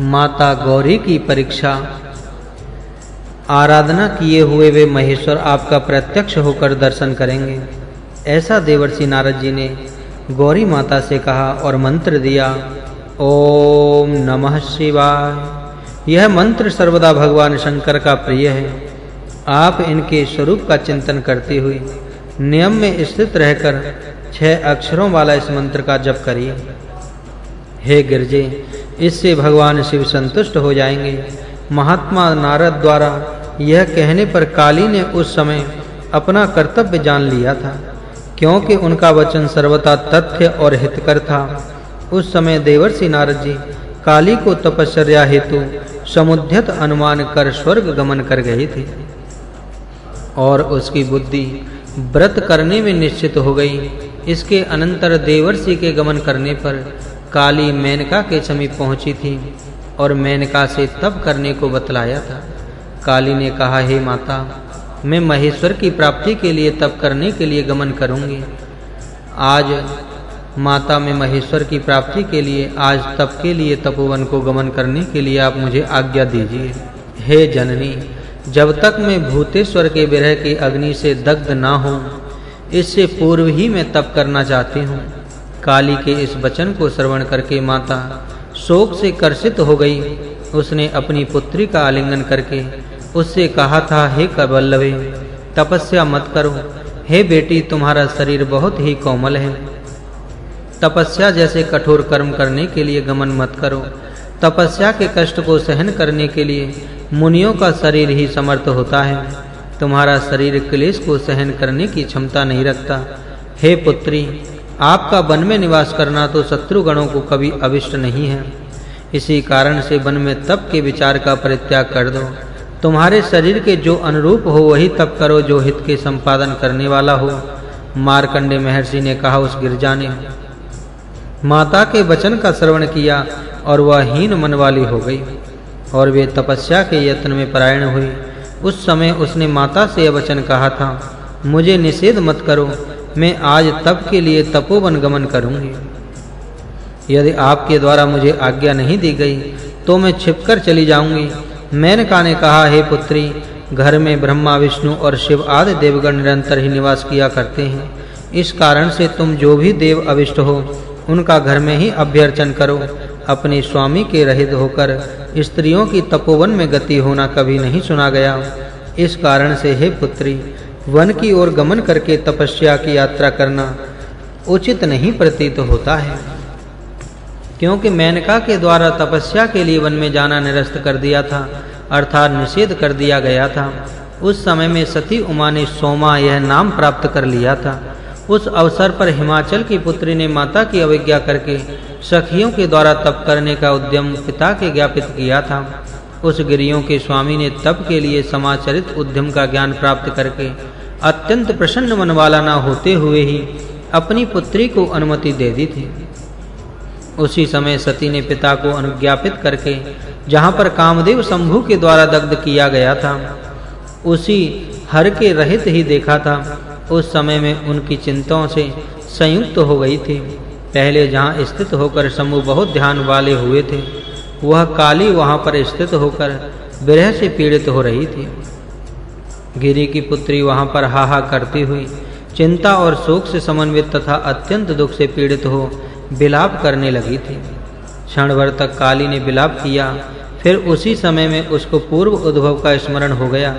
माता गौरी की परीक्षा। आराधना किए हुए वे महेश्वर आपका प्रत्यक्ष होकर दर्शन करेंगे। ऐसा देवर्षि नारद जी ने गौरी माता से कहा और मंत्र दिया, ओम नमः शिवाय। यह मंत्र सर्वदा भगवान शंकर का प्रिय है। आप इनके स्वरूप का चिंतन करते हुए नियम में स्थित रहकर छह अक्षरों वाला इस मंत्र का जप करिए। हे गिरजे इससे भगवान शिव संतुष्ट हो जाएँगे। महात्मा नारद द्वारा यह कहने पर काली ने उस समय अपना कर्तव्य जान लिया था, क्योंकि उनका वचन सर्वथा तथ्य और हितकर था। उस समय देवर्षि नारद जी काली को तपश्चर्या हेतु समुद्यत अनुमान कर स्वर्ग गमन कर गए थे और उसकी बुद्धि व्रत करने में निश्चित हो गई। इसके अनंतर देवर्षि के गमन करने पर काली मेनका के समीप पहुँची थी और मेनका से तप करने को बतलाया था। काली ने कहा, हे माता, मैं महेश्वर की प्राप्ति के लिए तप करने के लिए गमन करूँगी। आज माता, में महेश्वर की प्राप्ति के लिए, आज तप के लिए तपोवन को गमन करने के लिए आप मुझे आज्ञा दीजिए। हे जननी, जब तक मैं भूतेश्वर के विरह की अग्नि से दग्ध ना हूँ, इससे पूर्व ही मैं तप करना चाहती हूँ। काली के इस वचन को श्रवण करके माता शोक से कर्षित हो गई। उसने अपनी पुत्री का आलिंगन करके उससे कहा था, हे कबल्लवे तपस्या मत करो। हे बेटी, तुम्हारा शरीर बहुत ही कोमल है। तपस्या जैसे कठोर कर्म करने के लिए गमन मत करो। तपस्या के कष्ट को सहन करने के लिए मुनियों का शरीर ही समर्थ होता है। तुम्हारा शरीर क्लेश को सहन करने की क्षमता नहीं रखता। हे पुत्री आपका वन में निवास करना तो शत्रुगणों को कभी अविष्ट नहीं है। इसी कारण से वन में तप के विचार का परित्याग कर दो। तुम्हारे शरीर के जो अनुरूप हो, वही तप करो जो हित के संपादन करने वाला हो। मार्कंडे महर्षि ने कहा उस गिरजा ने माता के वचन का श्रवण किया और वह हीन मन वाली हो गई और वे तपस्या के यत्न में परायण हुई। उस समय उसने माता से यह वचन कहा था, मुझे निषेध मत करो मैं आज तप के लिए तपोवन गमन करूँगी। यदि आपके द्वारा मुझे आज्ञा नहीं दी गई तो मैं छिपकर चली जाऊँगी। मेनका ने कहा, हे पुत्री, घर में ब्रह्मा, विष्णु और शिव आदि देवगण निरंतर ही निवास किया करते हैं। इस कारण से तुम जो भी देव अविष्ट हो, उनका घर में ही अभ्यर्चन करो। अपने स्वामी के रहित होकर स्त्रियों की तपोवन में गति होना कभी नहीं सुना गया। इस कारण से, हे पुत्री वन की ओर गमन करके तपस्या की यात्रा करना उचित नहीं प्रतीत होता है। क्योंकि मेनका के द्वारा तपस्या के लिए वन में जाना निरस्त कर दिया था, अर्थात निषेध कर दिया गया था। उस समय में सती उमा ने सोमा यह नाम प्राप्त कर लिया था। उस अवसर पर हिमाचल की पुत्री ने माता की अवज्ञा करके सखियों के द्वारा तप करने का उद्यम पिता के ज्ञापित किया था। उस गिरियों के स्वामी ने तप के लिए समाचरित उद्यम का ज्ञान प्राप्त करके अत्यंत प्रसन्न मन वाला ना होते हुए ही अपनी पुत्री को अनुमति दे दी थी। उसी समय सती ने पिता को अनुज्ञापित करके जहाँ पर कामदेव शंभु के द्वारा दग्ध किया गया था, उसी हर के रहित ही देखा था। उस समय में उनकी चिंताओं से संयुक्त हो गई थी। पहले जहाँ स्थित होकर शंभु बहुत ध्यान वाले हुए थे वह काली वहाँ पर स्थित होकर विरह से पीड़ित हो रही थी। गिरी की पुत्री वहाँ पर हाहा करती हुई चिंता और शोक से समन्वित तथा अत्यंत दुख से पीड़ित हो विलाप करने लगी थी। क्षण भर तक काली ने विलाप किया, फिर उसी समय में उसको पूर्व उद्भव का स्मरण हो गया।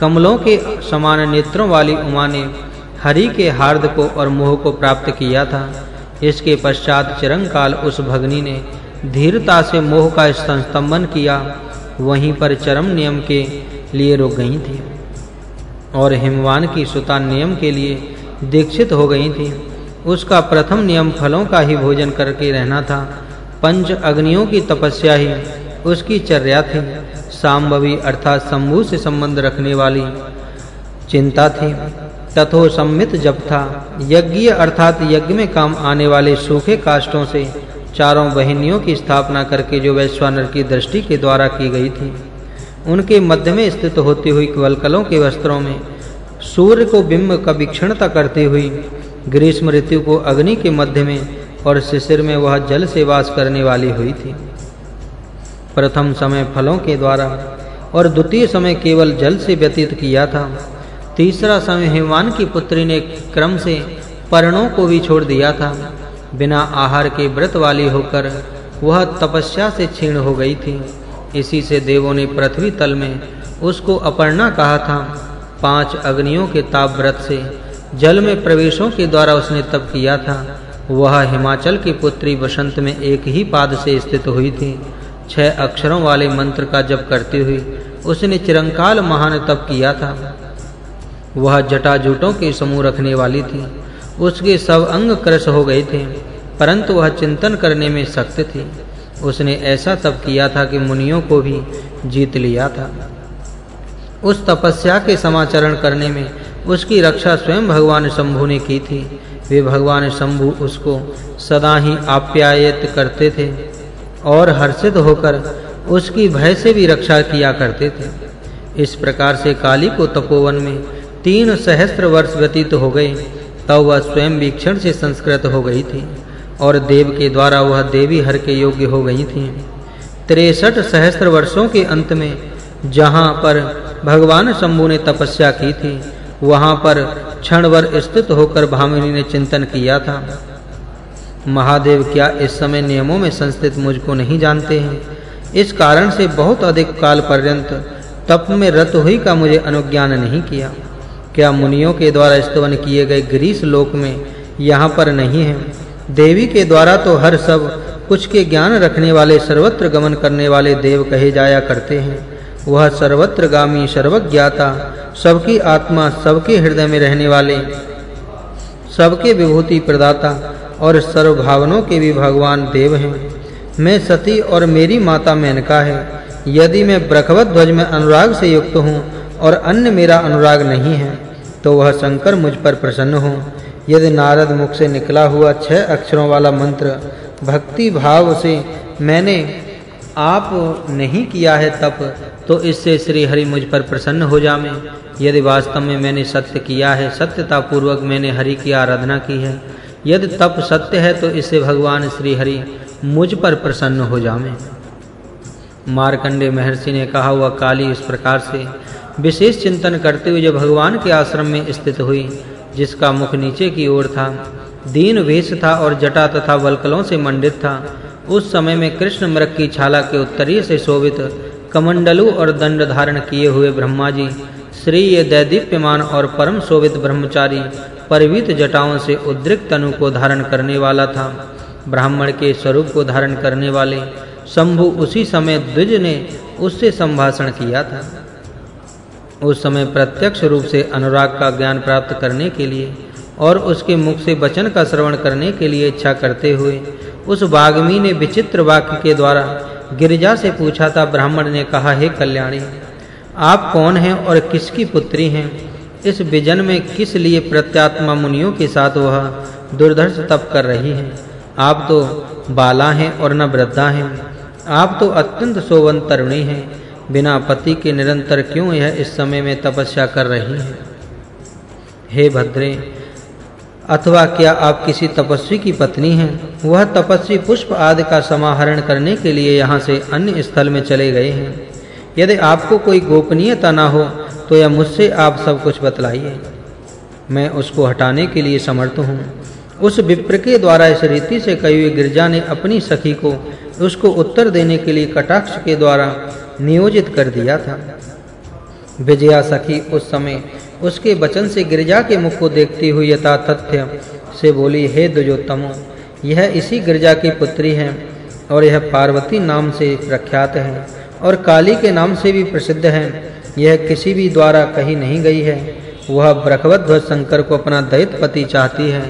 कमलों के समान नेत्रों वाली उमा ने हरि के हार्द को और मोह को प्राप्त किया था। इसके पश्चात चिरंकाल उस भगनी ने धीरता से मोह का संस्तंभन किया, वहीं पर चरम नियम के लिए रुक गई थी। और हिमवान की सुता नियम के लिए दीक्षित हो गई थी। उसका प्रथम नियम फलों का ही भोजन करके रहना था। पंच अग्नियों की तपस्या ही उसकी चर्या थी। सांभवी अर्थात शंभु से संबंध रखने वाली चिंता थी। तथो सम्मित जप था। यज्ञ अर्थात यज्ञ में काम आने वाले सूखे काष्टों से चारों बहनियों की स्थापना करके जो वैश्वानर की दृष्टि के द्वारा की गई थी, उनके मध्य में स्थित होती हुई कवलकलों के वस्त्रों में सूर्य को बिंब का विक्षणता करती हुई ग्रीष्म ऋतु को अग्नि के मध्य में और शिशिर में वह जल से वास करने वाली हुई थी। प्रथम समय फलों के द्वारा और द्वितीय समय केवल जल से व्यतीत किया था। तीसरा समय हिमवान की पुत्री ने क्रम से पर्णों को भी छोड़ दिया था। बिना आहार के व्रत वाली होकर वह तपस्या से क्षीण हो गई थी। इसी से देवों ने पृथ्वी तल में उसको अपर्णा कहा था। पाँच अग्नियों के ताप व्रत से जल में प्रवेशों के द्वारा उसने तप किया था। वह हिमाचल की पुत्री वसंत में एक ही पाद से स्थित हुई थी। छह अक्षरों वाले मंत्र का जप करते हुए उसने चिरंकाल महान तप किया था। वह जटाजूटों के समूह रखने वाली थी। उसके सब अंग क्रश हो गए थे, परंतु वह चिंतन करने में सख्त थी। उसने ऐसा तप किया था कि मुनियों को भी जीत लिया था। उस तपस्या के समाचरण करने में उसकी रक्षा स्वयं भगवान शंभु ने की थी। वे भगवान शंभु उसको सदा ही आप्यायित करते थे और हर्षित होकर उसकी भय से भी रक्षा किया करते थे। इस प्रकार से काली को तपोवन में तीन सहस्त्र वर्ष व्यतीत हो गए। तब वह स्वयं वीक्षण से संस्कृत हो गई थी और देव के द्वारा वह देवी हर के योग्य हो गई थी। तिरसठ सहस्त्र वर्षों के अंत में जहाँ पर भगवान शंभु ने तपस्या की थी, वहाँ पर क्षणभर स्थित होकर भामिनी ने चिंतन किया था। महादेव क्या इस समय नियमों में संस्थित मुझको नहीं जानते हैं? इस कारण से बहुत अधिक काल पर्यंत तप में रत हुई का मुझे अनुज्ञान नहीं किया। क्या मुनियों के द्वारा स्तवन किए गए ग्रीस लोक में यहाँ पर नहीं है? देवी के द्वारा तो हर सब कुछ के ज्ञान रखने वाले सर्वत्र गमन करने वाले देव कहे जाया करते हैं। वह सर्वत्र गामी सर्वज्ञाता, सबकी आत्मा सबके हृदय में रहने वाले, सबके विभूति प्रदाता और सर्व भावनों के भी भगवान देव हैं। मैं सती और मेरी माता मेनका है। यदि मैं ब्रखवत ध्वज में अनुराग से युक्त हूँ और अन्य मेरा अनुराग नहीं है तो वह शंकर मुझ पर प्रसन्न हो। यदि नारद मुख से निकला हुआ छह अक्षरों वाला मंत्र, भक्ति भाव से मैंने आप नहीं किया है तप तो इससे श्री हरि मुझ पर प्रसन्न हो जावे यदि वास्तव में मैंने सत्य किया है सत्यता पूर्वक मैंने हरि की आराधना की है। यदि तप सत्य है तो इससे भगवान श्री हरि मुझ पर प्रसन्न हो जावे मार्कंडे महर्षि ने कहा हुआ काली इस प्रकार से विशेष चिंतन करते हुए जब भगवान के आश्रम में स्थित हुई, जिसका मुख नीचे की ओर था, दीन वेश था और जटा तथा वलकलों से मंडित था, उस समय में कृष्ण मृग की छाला के उत्तरीय से शोभित कमंडलु और दंड धारण किए हुए ब्रह्मा जी श्री ये दैदीप्यमान और परम शोभित ब्रह्मचारी परवित जटाओं से उद्रिक्त तनु को धारण करने वाला था, ब्राह्मण के स्वरूप को धारण करने वाले, शंभु उसी समय द्विज ने उससे संभाषण किया था। उस समय प्रत्यक्ष रूप से अनुराग का ज्ञान प्राप्त करने के लिए और उसके मुख से वचन का श्रवण करने के लिए इच्छा करते हुए, उस वाग्मी ने विचित्र वाक्य के द्वारा गिरिजा से पूछा था, ब्राह्मण ने कहा, हे कल्याणी, आप कौन हैं और किसकी पुत्री हैं? इस विजन में किस लिए प्रत्यात्मा मुनियों के साथ वह दुर्धर्ष तप कर रही हैं? आप तो बाला हैं और न वृद्धा हैं। आप तो अत्यंत सोवन तरुणी हैं। बिना पति के निरंतर क्यों यह इस समय में तपस्या कर रही हैं? हे भद्रे, अथवा क्या आप किसी तपस्वी की पत्नी हैं? वह तपस्वी पुष्प आदि का समाहरण करने के लिए यहाँ से अन्य स्थल में चले गए हैं। यदि आपको कोई गोपनीयता ना हो तो यह मुझसे आप सब कुछ बतलाइए। मैं उसको हटाने के लिए समर्थ हूँ। उस विप्र के द्वारा इस रीति से कही हुई गिरजा ने अपनी सखी को उसको उत्तर देने के लिए कटाक्ष के द्वारा नियोजित कर दिया था। विजया सखी उस समय उसके वचन से गिरजा के मुख को देखती हुई यथा तथ्य से बोली, हे दुजोत्तमो, यह इसी गिरजा की पुत्री है और यह पार्वती नाम से प्रख्यात है और काली के नाम से भी प्रसिद्ध है। यह किसी भी द्वारा कही नहीं गई है। वह ब्रखवध्वज शंकर को अपना दैत पति चाहती है।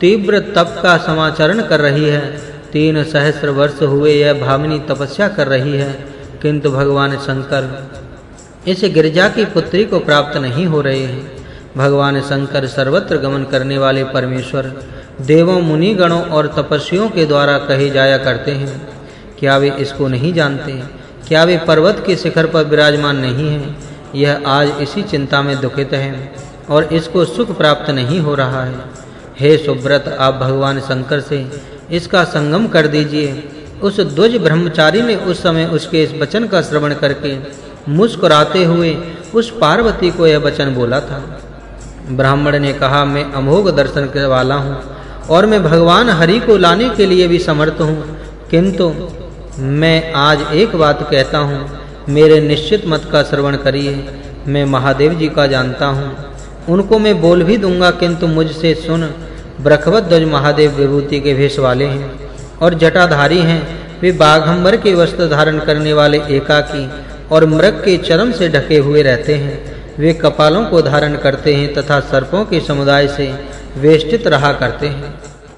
तीव्र तप का समाचरण कर रही है। तीन सहस्त्र वर्ष हुए यह भामिनी तपस्या कर रही है। किंतु भगवान शंकर इस गिरजा की पुत्री को प्राप्त नहीं हो रहे हैं। भगवान शंकर सर्वत्र गमन करने वाले परमेश्वर देवों मुनि गणों और तपस्वियों के द्वारा कहे जाया करते हैं। क्या वे इसको नहीं जानते? क्या वे पर्वत के शिखर पर विराजमान नहीं हैं? यह आज इसी चिंता में दुखित है और इसको सुख प्राप्त नहीं हो रहा है। हे सुब्रत, आप भगवान शंकर से इसका संगम कर दीजिए। उस द्वज ब्रह्मचारी ने उस समय उसके इस वचन का श्रवण करके मुस्कुराते हुए उस पार्वती को यह वचन बोला था। ब्राह्मण ने कहा, मैं अमोघ दर्शन करने वाला हूँ और मैं भगवान हरि को लाने के लिए भी समर्थ हूँ। किंतु मैं आज एक बात कहता हूँ, मेरे निश्चित मत का श्रवण करिए। मैं महादेव जी का जानता हूँ। उनको मैं बोल भी दूँगा, किंतु मुझसे सुन ब्रखवत ध्वज महादेव विभूति के भेष वाले हैं। और जटाधारी हैं। वे बाघंबर के वस्त्र धारण करने वाले एकाकी और मृग के चरम से ढके हुए रहते हैं। वे कपालों को धारण करते हैं तथा सर्पों के समुदाय से वेष्टित रहा करते हैं।